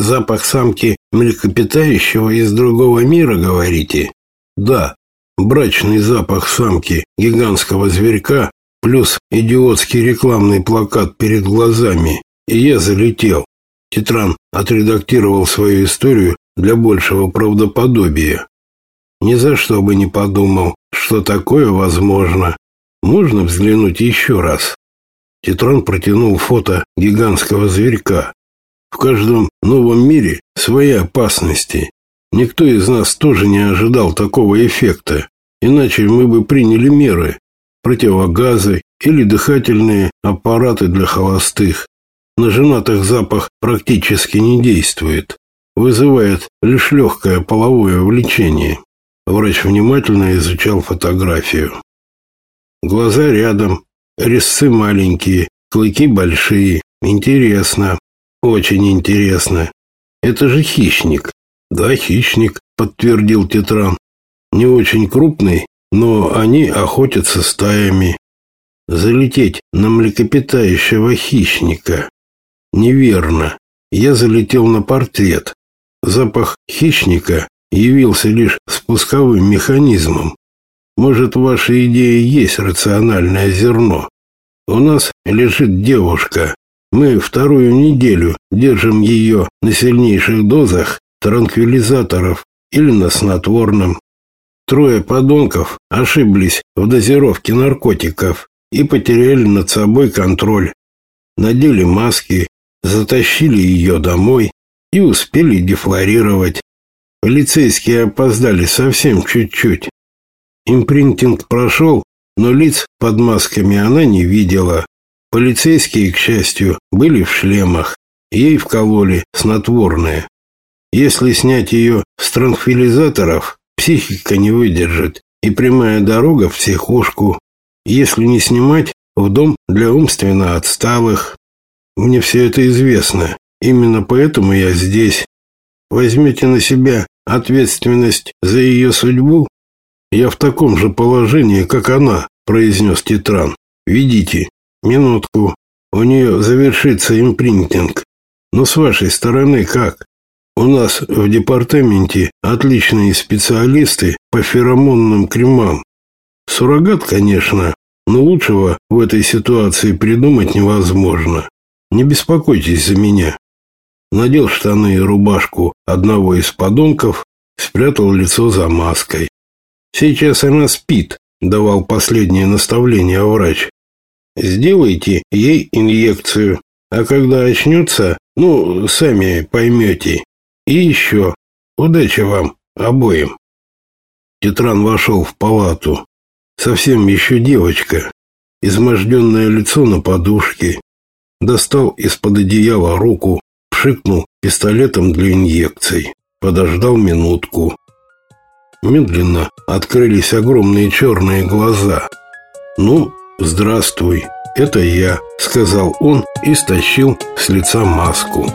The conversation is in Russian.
запах самки млекопитающего из другого мира, говорите? Да, брачный запах самки гигантского зверька плюс идиотский рекламный плакат перед глазами, и я залетел. Титран отредактировал свою историю для большего правдоподобия. Ни за что бы не подумал, что такое возможно. Можно взглянуть еще раз. Титран протянул фото гигантского зверька. В каждом новом мире свои опасности. Никто из нас тоже не ожидал такого эффекта, иначе мы бы приняли меры, противогазы или дыхательные аппараты для холостых. На женатых запах практически не действует, вызывает лишь легкое половое влечение. Врач внимательно изучал фотографию. Глаза рядом, резцы маленькие, клыки большие. Интересно, очень интересно. Это же хищник. Да, хищник, подтвердил Тетран. Не очень крупный, но они охотятся стаями. Залететь на млекопитающего хищника. Неверно. Я залетел на портрет. Запах хищника явился лишь спусковым механизмом. Может, в вашей идее есть рациональное зерно. У нас лежит девушка. Мы вторую неделю держим ее на сильнейших дозах транквилизаторов или на снотворном. Трое подонков ошиблись в дозировке наркотиков и потеряли над собой контроль. Надели маски, затащили ее домой и успели дефлорировать. Полицейские опоздали совсем чуть-чуть. Импринтинг прошел, но лиц под масками она не видела. Полицейские, к счастью, были в шлемах. Ей вкололи снотворное. Если снять ее с транквилизаторов, психика не выдержит, и прямая дорога в психушку. Если не снимать, в дом для умственно отсталых. Мне все это известно. Именно поэтому я здесь. Возьмете на себя ответственность за ее судьбу? Я в таком же положении, как она, произнес Титран. Видите? Минутку. У нее завершится импринтинг. Но с вашей стороны как? У нас в департаменте отличные специалисты по феромонным кремам. Суррогат, конечно, но лучшего в этой ситуации придумать невозможно. Не беспокойтесь за меня. Надел штаны и рубашку одного из подонков, спрятал лицо за маской. Сейчас она спит, давал последнее наставление врач. Сделайте ей инъекцию, а когда очнется, ну, сами поймете. И еще. Удачи вам обоим. Тетран вошел в палату. Совсем еще девочка. Изможденное лицо на подушке. Достал из-под одеяла руку, пшикнул пистолетом для инъекций. Подождал минутку. Медленно открылись огромные черные глаза. «Ну, здравствуй, это я», — сказал он и стащил с лица маску.